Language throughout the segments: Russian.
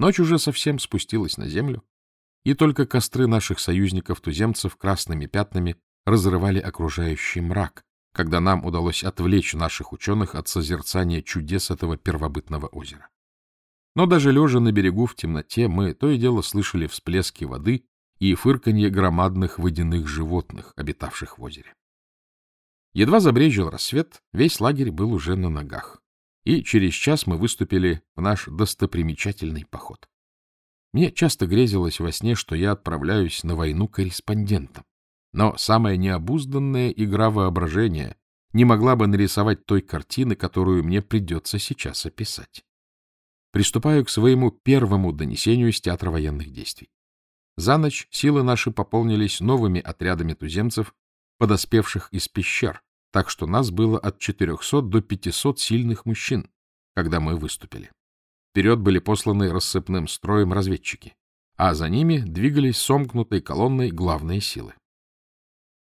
Ночь уже совсем спустилась на землю, и только костры наших союзников-туземцев красными пятнами разрывали окружающий мрак, когда нам удалось отвлечь наших ученых от созерцания чудес этого первобытного озера. Но даже лежа на берегу в темноте, мы то и дело слышали всплески воды и фырканье громадных водяных животных, обитавших в озере. Едва забрежил рассвет, весь лагерь был уже на ногах, и через час мы выступили в наш достопримечательный поход. Мне часто грезилось во сне, что я отправляюсь на войну корреспондентом, но самая необузданная игра воображения не могла бы нарисовать той картины, которую мне придется сейчас описать. Приступаю к своему первому донесению с театра военных действий. За ночь силы наши пополнились новыми отрядами туземцев, подоспевших из пещер, так что нас было от 400 до 500 сильных мужчин, когда мы выступили. Вперед были посланы рассыпным строем разведчики, а за ними двигались сомкнутой колонной главные силы.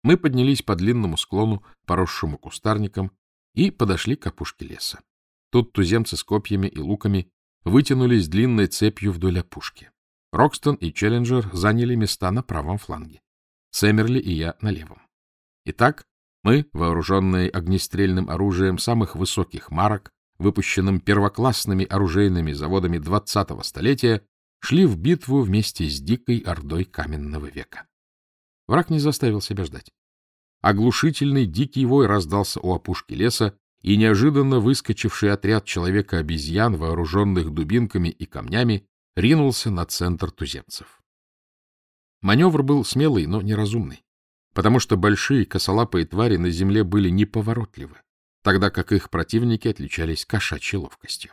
Мы поднялись по длинному склону, поросшему кустарником, и подошли к опушке леса. Тут туземцы с копьями и луками вытянулись длинной цепью вдоль опушки. Рокстон и Челленджер заняли места на правом фланге. Сэмерли и я на левом. Итак, мы, вооруженные огнестрельным оружием самых высоких марок, выпущенным первоклассными оружейными заводами 20-го столетия, шли в битву вместе с дикой ордой каменного века. Враг не заставил себя ждать. Оглушительный дикий вой раздался у опушки леса, и неожиданно выскочивший отряд человека-обезьян, вооруженных дубинками и камнями, ринулся на центр туземцев. Маневр был смелый, но неразумный, потому что большие косолапые твари на земле были неповоротливы, тогда как их противники отличались кошачьей ловкостью.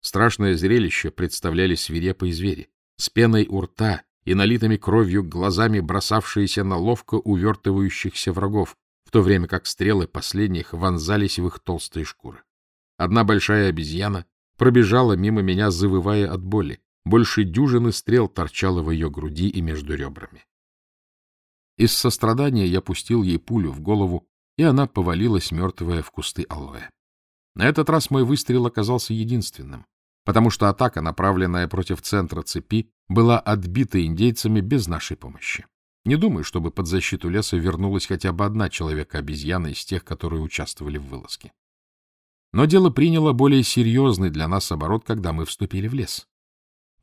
Страшное зрелище представляли свирепые звери, с пеной у рта и налитыми кровью глазами бросавшиеся на ловко увертывающихся врагов, в то время как стрелы последних вонзались в их толстые шкуры. Одна большая обезьяна пробежала мимо меня, завывая от боли. Больше дюжины стрел торчало в ее груди и между ребрами. Из сострадания я пустил ей пулю в голову, и она повалилась мертвая в кусты алоэ. На этот раз мой выстрел оказался единственным, потому что атака, направленная против центра цепи, была отбита индейцами без нашей помощи. Не думаю, чтобы под защиту леса вернулась хотя бы одна человека-обезьяна из тех, которые участвовали в вылазке. Но дело приняло более серьезный для нас оборот, когда мы вступили в лес.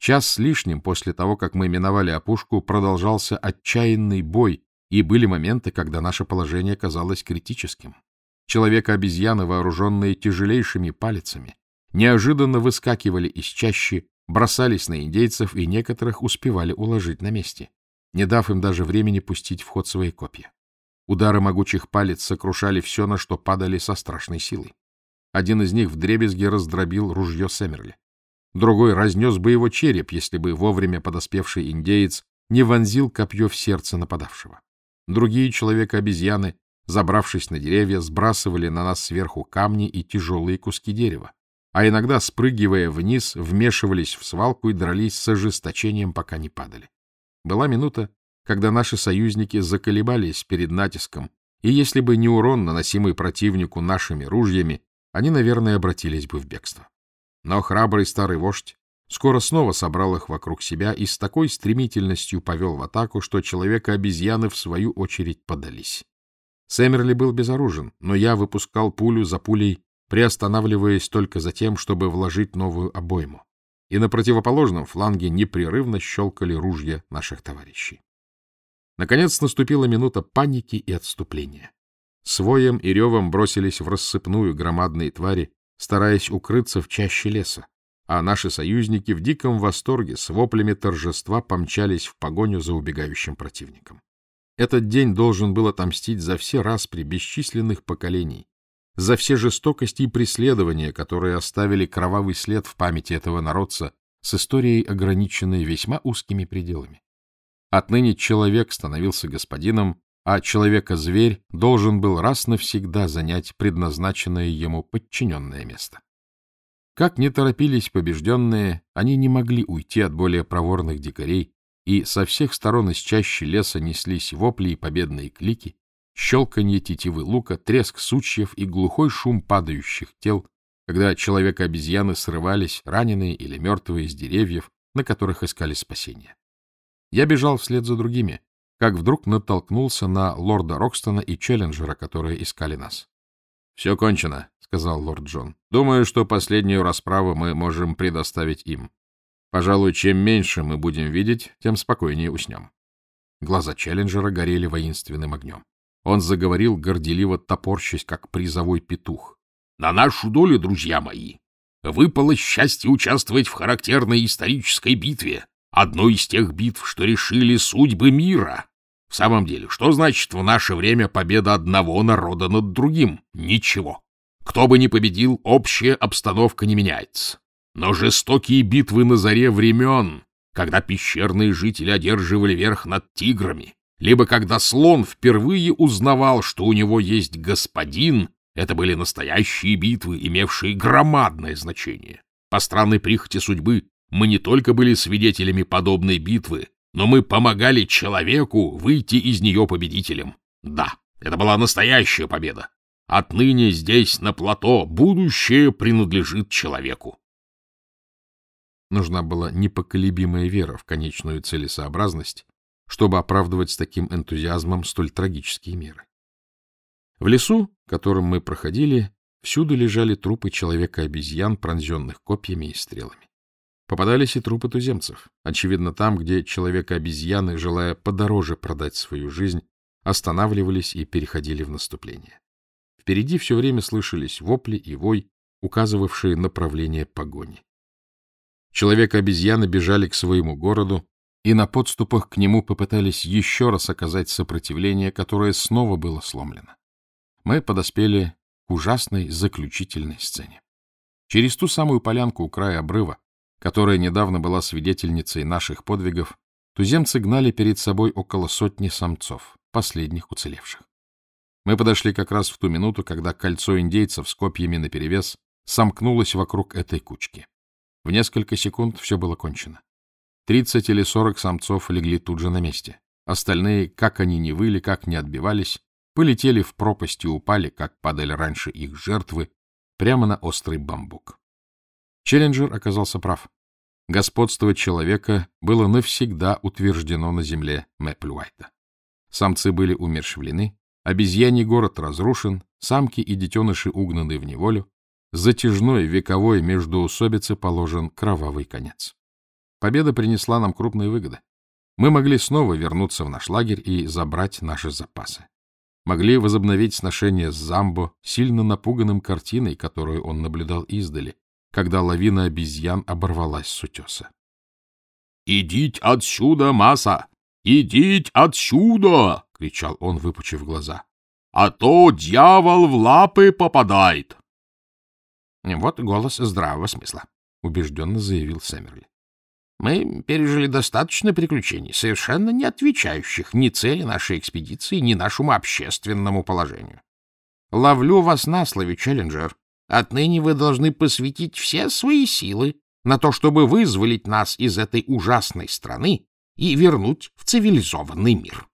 Час с лишним после того, как мы миновали опушку, продолжался отчаянный бой, и были моменты, когда наше положение казалось критическим. Человека-обезьяны, вооруженные тяжелейшими палицами, неожиданно выскакивали из чащи, бросались на индейцев и некоторых успевали уложить на месте, не дав им даже времени пустить в ход свои копья. Удары могучих палец сокрушали все, на что падали со страшной силой. Один из них вдребезги раздробил ружье Сэмерли. Другой разнес бы его череп, если бы вовремя подоспевший индеец не вонзил копье в сердце нападавшего. Другие человека-обезьяны, забравшись на деревья, сбрасывали на нас сверху камни и тяжелые куски дерева, а иногда, спрыгивая вниз, вмешивались в свалку и дрались с ожесточением, пока не падали. Была минута, когда наши союзники заколебались перед натиском, и если бы не урон, наносимый противнику нашими ружьями, они, наверное, обратились бы в бегство. Но храбрый старый вождь скоро снова собрал их вокруг себя и с такой стремительностью повел в атаку, что человека-обезьяны в свою очередь подались. Сэмерли был безоружен, но я выпускал пулю за пулей, приостанавливаясь только за тем, чтобы вложить новую обойму. И на противоположном фланге непрерывно щелкали ружья наших товарищей. Наконец наступила минута паники и отступления. Своем и ревом бросились в рассыпную громадные твари, стараясь укрыться в чаще леса, а наши союзники в диком восторге с воплями торжества помчались в погоню за убегающим противником. Этот день должен был отомстить за все распри бесчисленных поколений, за все жестокости и преследования, которые оставили кровавый след в памяти этого народца с историей, ограниченной весьма узкими пределами. Отныне человек становился господином, а человека-зверь должен был раз навсегда занять предназначенное ему подчиненное место. Как не торопились побежденные, они не могли уйти от более проворных дикарей, и со всех сторон из чащи леса неслись вопли и победные клики, щелканье тетивы лука, треск сучьев и глухой шум падающих тел, когда человека-обезьяны срывались, раненые или мертвые, с деревьев, на которых искали спасения. Я бежал вслед за другими, как вдруг натолкнулся на лорда Рокстона и Челленджера, которые искали нас. — Все кончено, — сказал лорд Джон. — Думаю, что последнюю расправу мы можем предоставить им. Пожалуй, чем меньше мы будем видеть, тем спокойнее уснем. Глаза Челленджера горели воинственным огнем. Он заговорил, горделиво топорщась, как призовой петух. — На нашу долю, друзья мои, выпало счастье участвовать в характерной исторической битве, одной из тех битв, что решили судьбы мира. В самом деле, что значит в наше время победа одного народа над другим? Ничего. Кто бы ни победил, общая обстановка не меняется. Но жестокие битвы на заре времен, когда пещерные жители одерживали верх над тиграми, либо когда слон впервые узнавал, что у него есть господин, это были настоящие битвы, имевшие громадное значение. По странной прихоти судьбы мы не только были свидетелями подобной битвы, но мы помогали человеку выйти из нее победителем. Да, это была настоящая победа. Отныне здесь, на плато, будущее принадлежит человеку. Нужна была непоколебимая вера в конечную целесообразность, чтобы оправдывать с таким энтузиазмом столь трагические меры. В лесу, которым мы проходили, всюду лежали трупы человека-обезьян, пронзенных копьями и стрелами. Попадались и трупы туземцев, очевидно, там, где человека-обезьяны, желая подороже продать свою жизнь, останавливались и переходили в наступление. Впереди все время слышались вопли и вой, указывавшие направление погони. Человека-обезьяны бежали к своему городу, и на подступах к нему попытались еще раз оказать сопротивление, которое снова было сломлено. Мы подоспели к ужасной заключительной сцене. Через ту самую полянку у края обрыва которая недавно была свидетельницей наших подвигов, туземцы гнали перед собой около сотни самцов, последних уцелевших. Мы подошли как раз в ту минуту, когда кольцо индейцев с копьями наперевес сомкнулось вокруг этой кучки. В несколько секунд все было кончено. Тридцать или сорок самцов легли тут же на месте. Остальные, как они ни выли, как ни отбивались, полетели в пропасть и упали, как падали раньше их жертвы, прямо на острый бамбук. Челленджер оказался прав. Господство человека было навсегда утверждено на земле Мэпплюайта. Самцы были умершвлены, обезьяний город разрушен, самки и детеныши угнаны в неволю, затяжной вековой междоусобице положен кровавый конец. Победа принесла нам крупные выгоды. Мы могли снова вернуться в наш лагерь и забрать наши запасы. Могли возобновить сношение с Замбо, сильно напуганным картиной, которую он наблюдал издали, когда лавина обезьян оборвалась с утеса. — Идите отсюда, масса! Идите отсюда! — кричал он, выпучив глаза. — А то дьявол в лапы попадает! — Вот голос здравого смысла, — убежденно заявил Сэмерли. Мы пережили достаточно приключений, совершенно не отвечающих ни цели нашей экспедиции, ни нашему общественному положению. Ловлю вас на слове, Челленджер. Отныне вы должны посвятить все свои силы на то, чтобы вызволить нас из этой ужасной страны и вернуть в цивилизованный мир.